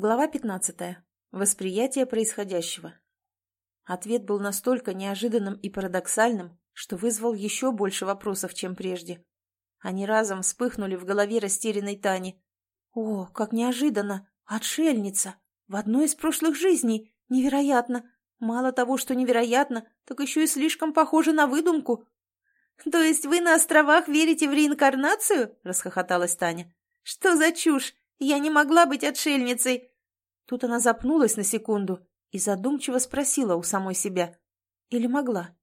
Глава 15. Восприятие происходящего. Ответ был настолько неожиданным и парадоксальным, что вызвал еще больше вопросов, чем прежде. Они разом вспыхнули в голове растерянной Тани. «О, как неожиданно! Отшельница! В одной из прошлых жизней! Невероятно! Мало того, что невероятно, так еще и слишком похоже на выдумку!» «То есть вы на островах верите в реинкарнацию?» – расхохоталась Таня. «Что за чушь? Я не могла быть отшельницей!» Тут она запнулась на секунду и задумчиво спросила у самой себя. Или могла?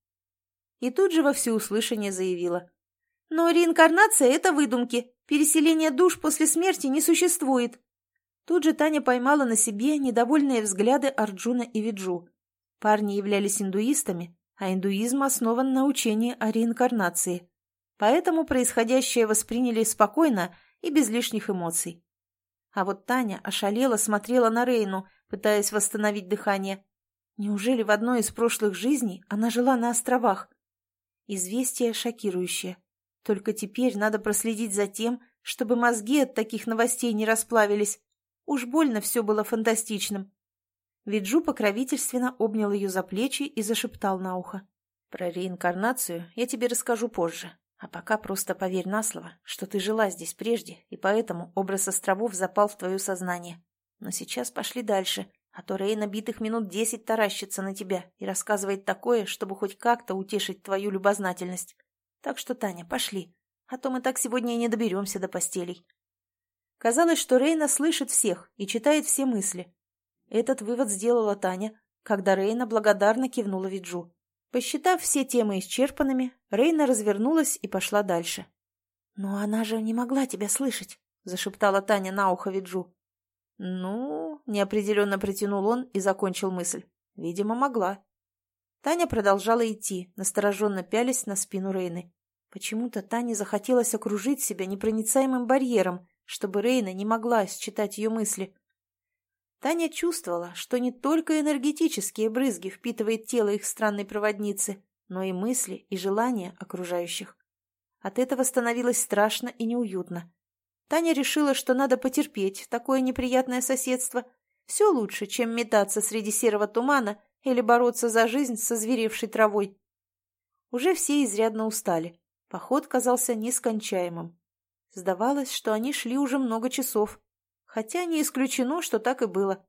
И тут же во всеуслышание заявила. «Но реинкарнация — это выдумки. Переселение душ после смерти не существует». Тут же Таня поймала на себе недовольные взгляды Арджуна и Виджу. Парни являлись индуистами, а индуизм основан на учении о реинкарнации. Поэтому происходящее восприняли спокойно и без лишних эмоций. А вот Таня ошалела смотрела на Рейну, пытаясь восстановить дыхание. Неужели в одной из прошлых жизней она жила на островах? Известие шокирующее. Только теперь надо проследить за тем, чтобы мозги от таких новостей не расплавились. Уж больно все было фантастичным. Виджу покровительственно обнял ее за плечи и зашептал на ухо. «Про реинкарнацию я тебе расскажу позже. А пока просто поверь на слово, что ты жила здесь прежде, и поэтому образ островов запал в твое сознание. Но сейчас пошли дальше, а то Рейна битых минут десять таращится на тебя и рассказывает такое, чтобы хоть как-то утешить твою любознательность. Так что, Таня, пошли, а то мы так сегодня и не доберемся до постелей. Казалось, что Рейна слышит всех и читает все мысли. Этот вывод сделала Таня, когда Рейна благодарно кивнула Виджу. Посчитав все темы исчерпанными, Рейна развернулась и пошла дальше. «Но она же не могла тебя слышать», — зашептала Таня на ухо Виджу. «Ну...» — неопределенно протянул он и закончил мысль. «Видимо, могла». Таня продолжала идти, настороженно пялись на спину Рейны. Почему-то Тане захотелось окружить себя непроницаемым барьером, чтобы Рейна не могла считать ее мысли. Таня чувствовала, что не только энергетические брызги впитывает тело их странной проводницы, но и мысли и желания окружающих. От этого становилось страшно и неуютно. Таня решила, что надо потерпеть такое неприятное соседство. Все лучше, чем метаться среди серого тумана или бороться за жизнь со зверевшей травой. Уже все изрядно устали. Поход казался нескончаемым. Сдавалось, что они шли уже много часов, хотя не исключено, что так и было.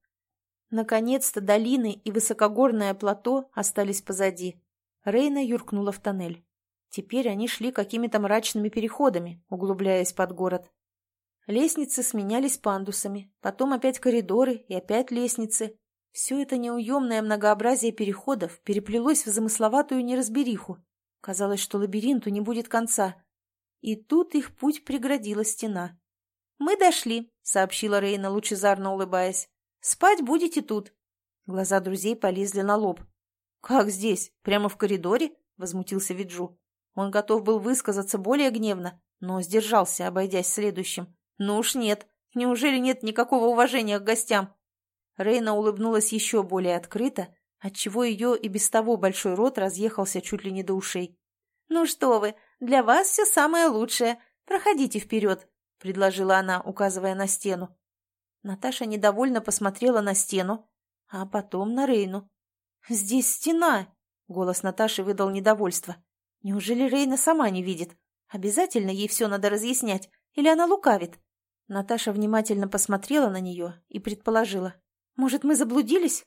Наконец-то долины и высокогорное плато остались позади. Рейна юркнула в тоннель. Теперь они шли какими-то мрачными переходами, углубляясь под город. Лестницы сменялись пандусами, потом опять коридоры и опять лестницы. Все это неуемное многообразие переходов переплелось в замысловатую неразбериху. Казалось, что лабиринту не будет конца. И тут их путь преградила стена. «Мы дошли», — сообщила Рейна, лучезарно улыбаясь. «Спать будете тут». Глаза друзей полезли на лоб. «Как здесь? Прямо в коридоре?» — возмутился Виджу. Он готов был высказаться более гневно, но сдержался, обойдясь следующим. «Ну уж нет. Неужели нет никакого уважения к гостям?» Рейна улыбнулась еще более открыто, отчего ее и без того большой рот разъехался чуть ли не до ушей. «Ну что вы, для вас все самое лучшее. Проходите вперед. — предложила она, указывая на стену. Наташа недовольно посмотрела на стену, а потом на Рейну. «Здесь стена!» — голос Наташи выдал недовольство. «Неужели Рейна сама не видит? Обязательно ей все надо разъяснять, или она лукавит?» Наташа внимательно посмотрела на нее и предположила. «Может, мы заблудились?»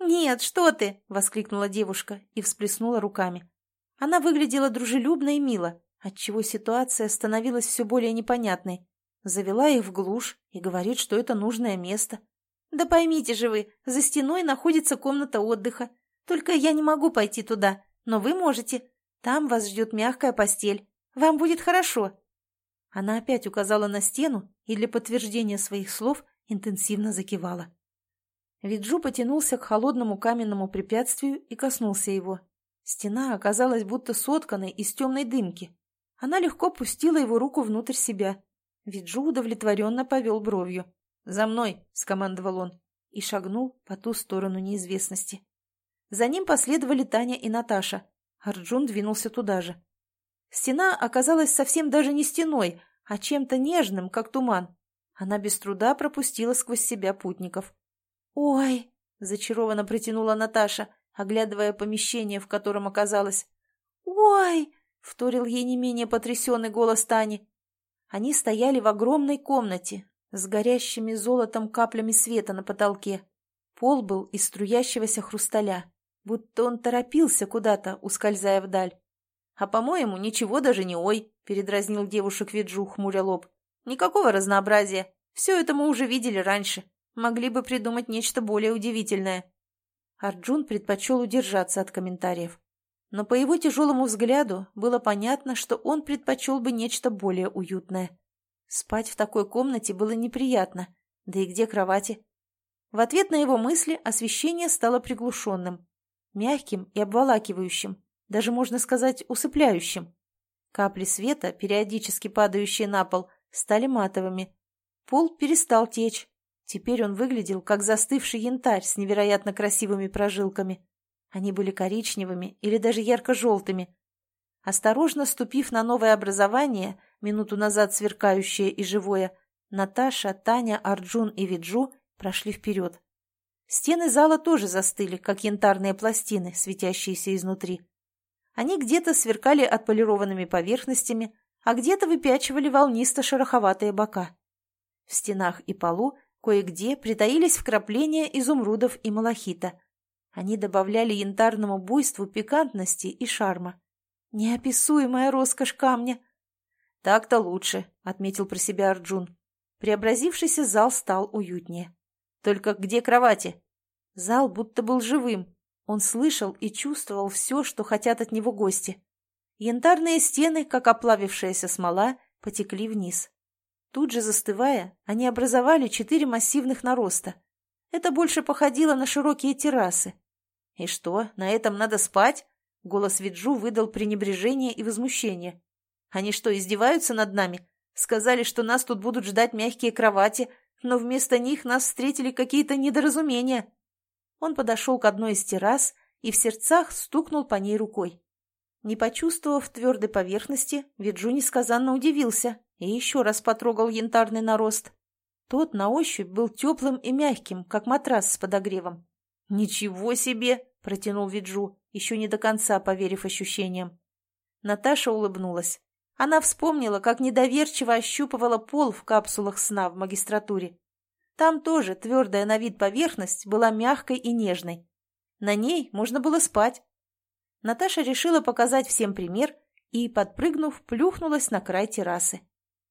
«Нет, что ты!» — воскликнула девушка и всплеснула руками. Она выглядела дружелюбно и мило, отчего ситуация становилась все более непонятной. Завела их в глушь и говорит, что это нужное место. Да поймите же вы, за стеной находится комната отдыха. Только я не могу пойти туда, но вы можете. Там вас ждет мягкая постель. Вам будет хорошо. Она опять указала на стену и для подтверждения своих слов интенсивно закивала. Виджу потянулся к холодному каменному препятствию и коснулся его. Стена оказалась будто сотканной из темной дымки. Она легко пустила его руку внутрь себя. Виджу удовлетворенно повел бровью. «За мной!» — скомандовал он и шагнул по ту сторону неизвестности. За ним последовали Таня и Наташа. Арджун двинулся туда же. Стена оказалась совсем даже не стеной, а чем-то нежным, как туман. Она без труда пропустила сквозь себя путников. «Ой!» — зачарованно протянула Наташа, оглядывая помещение, в котором оказалась. «Ой!» — вторил ей не менее потрясенный голос Тани. Они стояли в огромной комнате с горящими золотом каплями света на потолке. Пол был из струящегося хрусталя, будто он торопился куда-то, ускользая вдаль. «А, по-моему, ничего даже не ой», — передразнил девушек Виджу, хмуря лоб. «Никакого разнообразия. Все это мы уже видели раньше. Могли бы придумать нечто более удивительное». Арджун предпочел удержаться от комментариев. Но по его тяжелому взгляду было понятно, что он предпочел бы нечто более уютное. Спать в такой комнате было неприятно. Да и где кровати? В ответ на его мысли освещение стало приглушенным, мягким и обволакивающим, даже, можно сказать, усыпляющим. Капли света, периодически падающие на пол, стали матовыми. Пол перестал течь. Теперь он выглядел, как застывший янтарь с невероятно красивыми прожилками. Они были коричневыми или даже ярко-желтыми. Осторожно ступив на новое образование, минуту назад сверкающее и живое, Наташа, Таня, Арджун и Виджу прошли вперед. Стены зала тоже застыли, как янтарные пластины, светящиеся изнутри. Они где-то сверкали отполированными поверхностями, а где-то выпячивали волнисто-шероховатые бока. В стенах и полу кое-где притаились вкрапления изумрудов и малахита. Они добавляли янтарному буйству пикантности и шарма. Неописуемая роскошь камня. «Так-то лучше», — отметил про себя Арджун. Преобразившийся зал стал уютнее. «Только где кровати?» Зал будто был живым, он слышал и чувствовал все, что хотят от него гости. Янтарные стены, как оплавившаяся смола, потекли вниз. Тут же застывая, они образовали четыре массивных нароста. Это больше походило на широкие террасы. «И что, на этом надо спать?» Голос Виджу выдал пренебрежение и возмущение. «Они что, издеваются над нами? Сказали, что нас тут будут ждать мягкие кровати, но вместо них нас встретили какие-то недоразумения». Он подошел к одной из террас и в сердцах стукнул по ней рукой. Не почувствовав твердой поверхности, Виджу несказанно удивился и еще раз потрогал янтарный нарост. Тот на ощупь был теплым и мягким, как матрас с подогревом. «Ничего себе!» — протянул Виджу, еще не до конца поверив ощущениям. Наташа улыбнулась. Она вспомнила, как недоверчиво ощупывала пол в капсулах сна в магистратуре. Там тоже твердая на вид поверхность была мягкой и нежной. На ней можно было спать. Наташа решила показать всем пример и, подпрыгнув, плюхнулась на край террасы.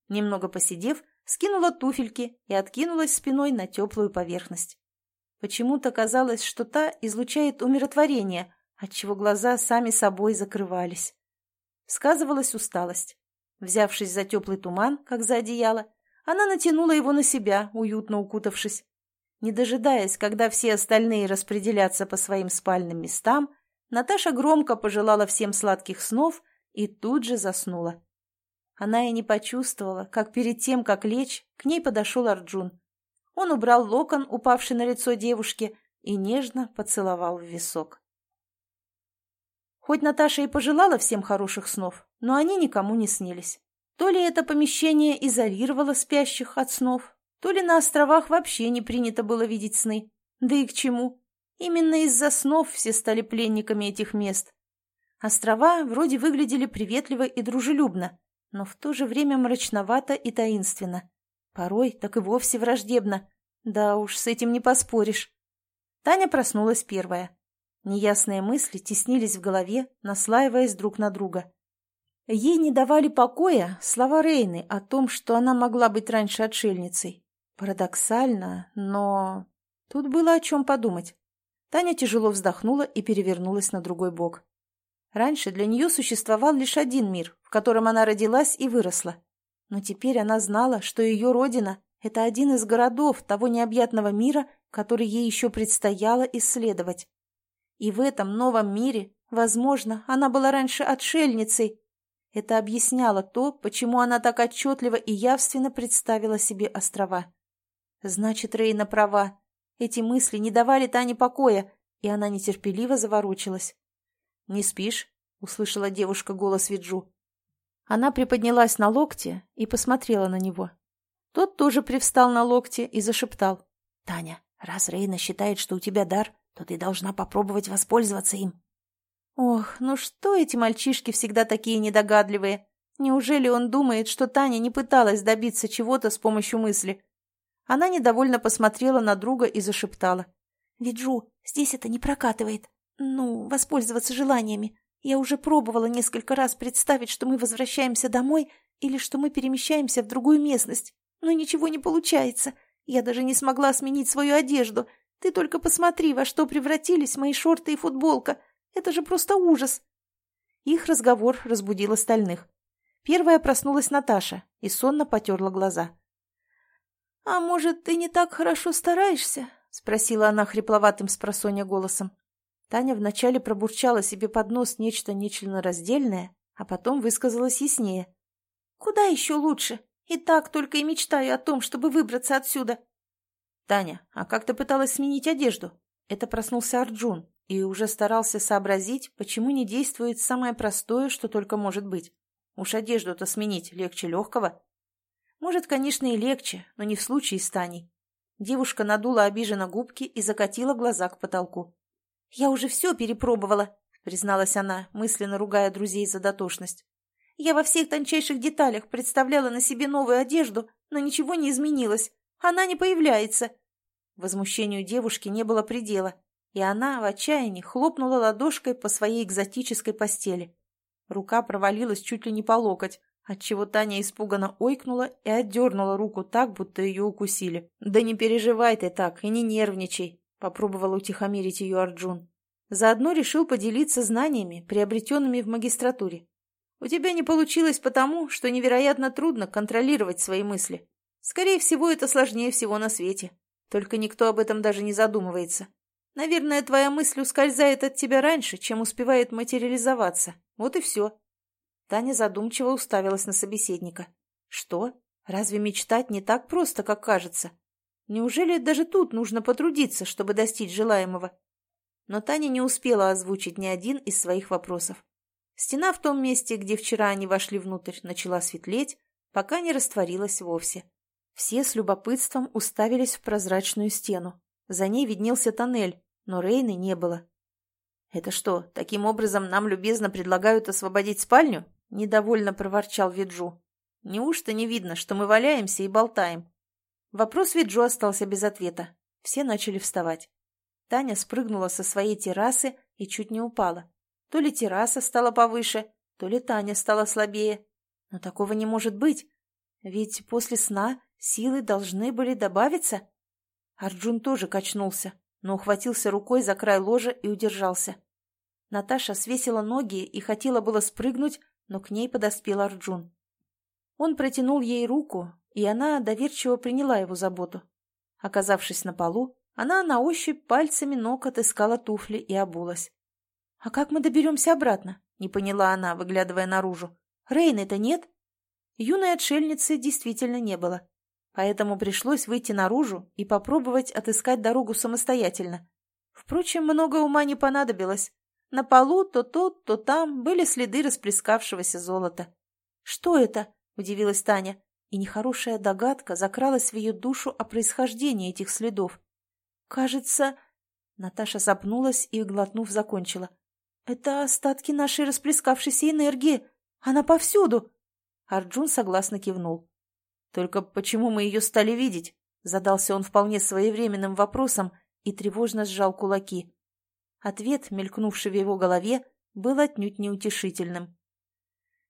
Немного посидев, скинула туфельки и откинулась спиной на теплую поверхность. Почему-то казалось, что та излучает умиротворение, отчего глаза сами собой закрывались. Сказывалась усталость. Взявшись за теплый туман, как за одеяло, она натянула его на себя, уютно укутавшись. Не дожидаясь, когда все остальные распределятся по своим спальным местам, Наташа громко пожелала всем сладких снов и тут же заснула. Она и не почувствовала, как перед тем, как лечь, к ней подошел Арджун. Он убрал локон, упавший на лицо девушки, и нежно поцеловал в висок. Хоть Наташа и пожелала всем хороших снов, но они никому не снились. То ли это помещение изолировало спящих от снов, то ли на островах вообще не принято было видеть сны. Да и к чему? Именно из-за снов все стали пленниками этих мест. Острова вроде выглядели приветливо и дружелюбно, но в то же время мрачновато и таинственно. Порой так и вовсе враждебно. Да уж, с этим не поспоришь. Таня проснулась первая. Неясные мысли теснились в голове, наслаиваясь друг на друга. Ей не давали покоя слова Рейны о том, что она могла быть раньше отшельницей. Парадоксально, но... Тут было о чем подумать. Таня тяжело вздохнула и перевернулась на другой бок. Раньше для нее существовал лишь один мир, в котором она родилась и выросла. Но теперь она знала, что ее родина — это один из городов того необъятного мира, который ей еще предстояло исследовать. И в этом новом мире, возможно, она была раньше отшельницей, это объясняло то, почему она так отчетливо и явственно представила себе острова. Значит, Рейна права. Эти мысли не давали Тане покоя, и она нетерпеливо заворочилась. «Не спишь?» — услышала девушка голос Виджу. Она приподнялась на локте и посмотрела на него. Тот тоже привстал на локте и зашептал. «Таня, раз Рейна считает, что у тебя дар, то ты должна попробовать воспользоваться им». Ох, ну что эти мальчишки всегда такие недогадливые? Неужели он думает, что Таня не пыталась добиться чего-то с помощью мысли? Она недовольно посмотрела на друга и зашептала. «Виджу, здесь это не прокатывает. Ну, воспользоваться желаниями. Я уже пробовала несколько раз представить, что мы возвращаемся домой или что мы перемещаемся в другую местность. Но ничего не получается. Я даже не смогла сменить свою одежду. Ты только посмотри, во что превратились мои шорты и футболка. Это же просто ужас!» Их разговор разбудил остальных. Первая проснулась Наташа и сонно потерла глаза. «А может, ты не так хорошо стараешься?» — спросила она хрипловатым спросонья голосом. Таня вначале пробурчала себе под нос нечто нечленораздельное, а потом высказалась яснее. «Куда еще лучше? И так только и мечтаю о том, чтобы выбраться отсюда». «Таня, а как ты пыталась сменить одежду?» Это проснулся Арджун и уже старался сообразить, почему не действует самое простое, что только может быть. Уж одежду-то сменить легче легкого. Может, конечно, и легче, но не в случае с Таней. Девушка надула обиженно губки и закатила глаза к потолку. «Я уже все перепробовала», — призналась она, мысленно ругая друзей за дотошность. «Я во всех тончайших деталях представляла на себе новую одежду, но ничего не изменилось. Она не появляется». Возмущению девушки не было предела, и она в отчаянии хлопнула ладошкой по своей экзотической постели. Рука провалилась чуть ли не по локоть, отчего Таня испуганно ойкнула и отдернула руку так, будто ее укусили. «Да не переживай ты так и не нервничай», — попробовал утихомирить ее Арджун. Заодно решил поделиться знаниями, приобретенными в магистратуре. «У тебя не получилось потому, что невероятно трудно контролировать свои мысли. Скорее всего, это сложнее всего на свете. Только никто об этом даже не задумывается. Наверное, твоя мысль ускользает от тебя раньше, чем успевает материализоваться. Вот и все. Таня задумчиво уставилась на собеседника. Что? Разве мечтать не так просто, как кажется? Неужели даже тут нужно потрудиться, чтобы достичь желаемого? Но Таня не успела озвучить ни один из своих вопросов. Стена в том месте, где вчера они вошли внутрь, начала светлеть, пока не растворилась вовсе. Все с любопытством уставились в прозрачную стену. За ней виднелся тоннель, но Рейны не было. «Это что, таким образом нам любезно предлагают освободить спальню?» — недовольно проворчал Виджу. «Неужто не видно, что мы валяемся и болтаем?» Вопрос Виджу остался без ответа. Все начали вставать. Таня спрыгнула со своей террасы и чуть не упала. То ли терраса стала повыше, то ли Таня стала слабее. Но такого не может быть. Ведь после сна силы должны были добавиться. Арджун тоже качнулся, но ухватился рукой за край ложа и удержался. Наташа свесила ноги и хотела было спрыгнуть, но к ней подоспел Арджун. Он протянул ей руку, и она доверчиво приняла его заботу. Оказавшись на полу, она на ощупь пальцами ног отыскала туфли и обулась. «А как мы доберемся обратно?» — не поняла она, выглядывая наружу. «Рейны-то нет?» Юной отшельницы действительно не было поэтому пришлось выйти наружу и попробовать отыскать дорогу самостоятельно. Впрочем, много ума не понадобилось. На полу то тут, то там были следы расплескавшегося золота. «Что это?» – удивилась Таня, и нехорошая догадка закралась в ее душу о происхождении этих следов. «Кажется...» – Наташа запнулась и, глотнув, закончила. «Это остатки нашей расплескавшейся энергии. Она повсюду!» Арджун согласно кивнул. Только почему мы ее стали видеть? Задался он вполне своевременным вопросом и тревожно сжал кулаки. Ответ, мелькнувший в его голове, был отнюдь неутешительным.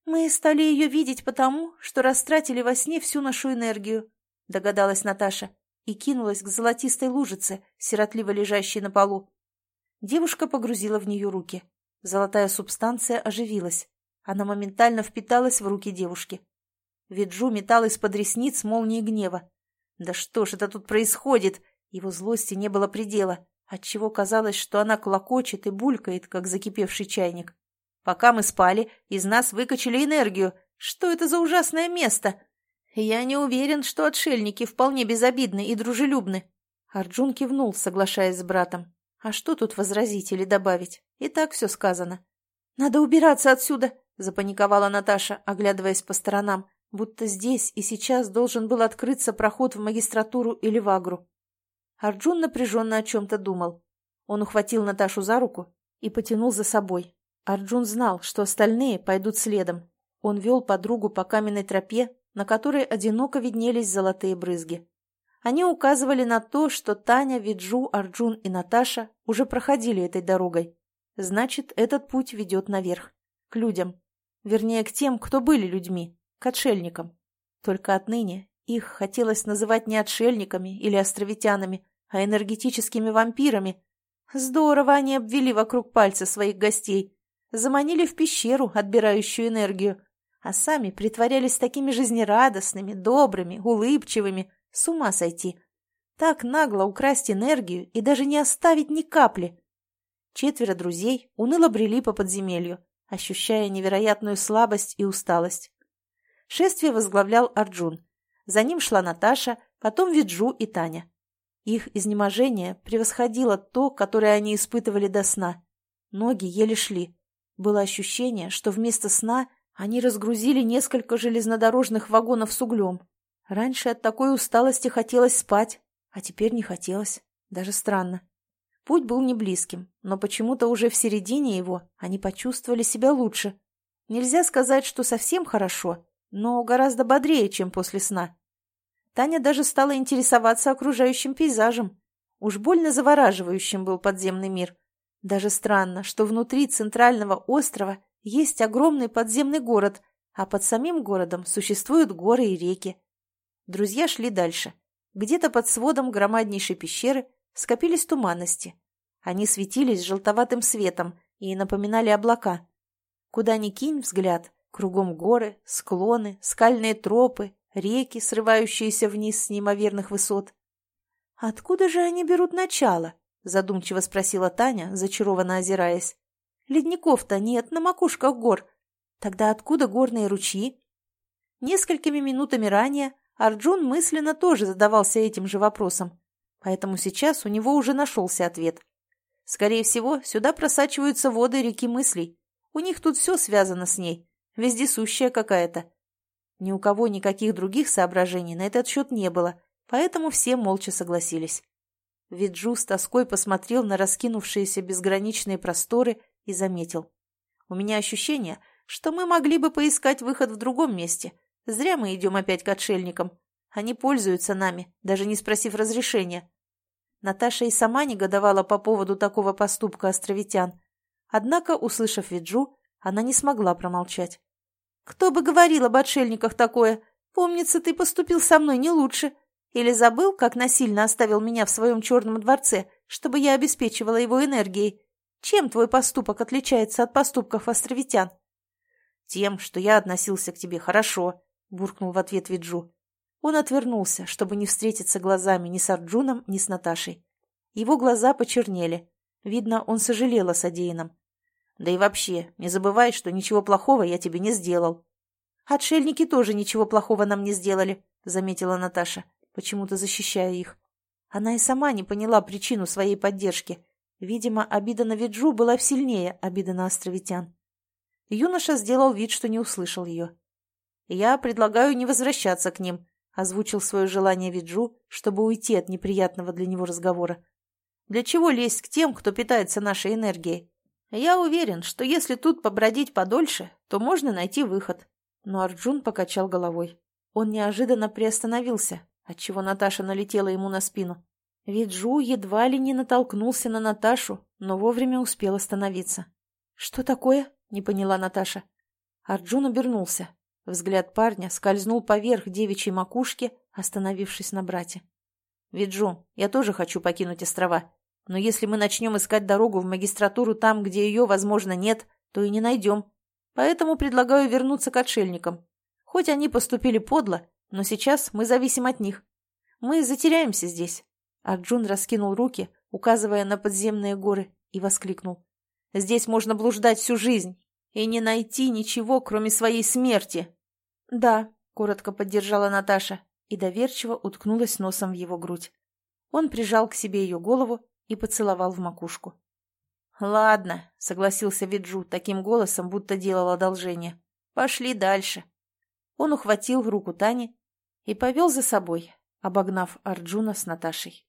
«Мы стали ее видеть потому, что растратили во сне всю нашу энергию», — догадалась Наташа и кинулась к золотистой лужице, сиротливо лежащей на полу. Девушка погрузила в нее руки. Золотая субстанция оживилась. Она моментально впиталась в руки девушки. Виджу метал из-под ресниц молнии гнева. Да что ж это тут происходит? Его злости не было предела, отчего казалось, что она клокочет и булькает, как закипевший чайник. Пока мы спали, из нас выкачали энергию. Что это за ужасное место? Я не уверен, что отшельники вполне безобидны и дружелюбны. Арджун кивнул, соглашаясь с братом. А что тут возразить или добавить? И так все сказано. «Надо убираться отсюда!» — запаниковала Наташа, оглядываясь по сторонам. будто здесь и сейчас должен был открыться проход в магистратуру или в агру. Арджун напряженно о чем-то думал. Он ухватил Наташу за руку и потянул за собой. Арджун знал, что остальные пойдут следом. Он вел подругу по каменной тропе, на которой одиноко виднелись золотые брызги. Они указывали на то, что Таня, Виджу, Арджун и Наташа уже проходили этой дорогой. Значит, этот путь ведет наверх, к людям. Вернее, к тем, кто были людьми, к отшельникам. Только отныне их хотелось называть не отшельниками или островитянами, а энергетическими вампирами. Здорово они обвели вокруг пальца своих гостей, заманили в пещеру, отбирающую энергию, а сами притворялись такими жизнерадостными, добрыми, улыбчивыми, с ума сойти. Так нагло украсть энергию и даже не оставить ни капли. Четверо друзей уныло брели по подземелью, ощущая невероятную слабость и усталость. Шествие возглавлял Арджун. За ним шла Наташа, потом Виджу и Таня. Их изнеможение превосходило то, которое они испытывали до сна. Ноги еле шли. Было ощущение, что вместо сна они разгрузили несколько железнодорожных вагонов с углем. Раньше от такой усталости хотелось спать, а теперь не хотелось. Даже странно. Путь был не близким, но почему-то уже в середине его они почувствовали себя лучше. Нельзя сказать, что совсем хорошо, но гораздо бодрее, чем после сна. Таня даже стала интересоваться окружающим пейзажем. Уж больно завораживающим был подземный мир. Даже странно, что внутри центрального острова есть огромный подземный город, а под самим городом существуют горы и реки. Друзья шли дальше. Где-то под сводом громаднейшей пещеры скопились туманности. Они светились желтоватым светом и напоминали облака. Куда ни кинь взгляд, кругом горы, склоны, скальные тропы, реки, срывающиеся вниз с неимоверных высот. «Откуда же они берут начало?» — задумчиво спросила Таня, зачарованно озираясь. «Ледников-то нет на макушках гор. Тогда откуда горные ручьи?» Несколькими минутами ранее Арджун мысленно тоже задавался этим же вопросом, поэтому сейчас у него уже нашелся ответ. Скорее всего, сюда просачиваются воды реки мыслей. У них тут все связано с ней, вездесущая какая-то. Ни у кого никаких других соображений на этот счет не было, поэтому все молча согласились. Виджу с тоской посмотрел на раскинувшиеся безграничные просторы и заметил. «У меня ощущение, что мы могли бы поискать выход в другом месте, Зря мы идем опять к отшельникам. Они пользуются нами, даже не спросив разрешения. Наташа и сама негодовала по поводу такого поступка островитян. Однако, услышав Виджу, она не смогла промолчать. «Кто бы говорил об отшельниках такое? Помнится, ты поступил со мной не лучше. Или забыл, как насильно оставил меня в своем черном дворце, чтобы я обеспечивала его энергией? Чем твой поступок отличается от поступков островитян?» «Тем, что я относился к тебе хорошо, — буркнул в ответ Виджу. Он отвернулся, чтобы не встретиться глазами ни с Арджуном, ни с Наташей. Его глаза почернели. Видно, он сожалел о содеянном. «Да и вообще, не забывай, что ничего плохого я тебе не сделал». «Отшельники тоже ничего плохого нам не сделали», — заметила Наташа, почему-то защищая их. Она и сама не поняла причину своей поддержки. Видимо, обида на Виджу была сильнее обиды на островитян. Юноша сделал вид, что не услышал ее. «Я предлагаю не возвращаться к ним», — озвучил свое желание Виджу, чтобы уйти от неприятного для него разговора. «Для чего лезть к тем, кто питается нашей энергией? Я уверен, что если тут побродить подольше, то можно найти выход». Но Арджун покачал головой. Он неожиданно приостановился, отчего Наташа налетела ему на спину. Виджу едва ли не натолкнулся на Наташу, но вовремя успел остановиться. «Что такое?» — не поняла Наташа. Арджун обернулся. Взгляд парня скользнул поверх девичьей макушки, остановившись на брате. «Виджу, я тоже хочу покинуть острова. Но если мы начнем искать дорогу в магистратуру там, где ее, возможно, нет, то и не найдем. Поэтому предлагаю вернуться к отшельникам. Хоть они поступили подло, но сейчас мы зависим от них. Мы затеряемся здесь». Арджун раскинул руки, указывая на подземные горы, и воскликнул. «Здесь можно блуждать всю жизнь и не найти ничего, кроме своей смерти». «Да», — коротко поддержала Наташа и доверчиво уткнулась носом в его грудь. Он прижал к себе ее голову и поцеловал в макушку. «Ладно», — согласился Виджу таким голосом, будто делал одолжение. «Пошли дальше». Он ухватил руку Тани и повел за собой, обогнав Арджуна с Наташей.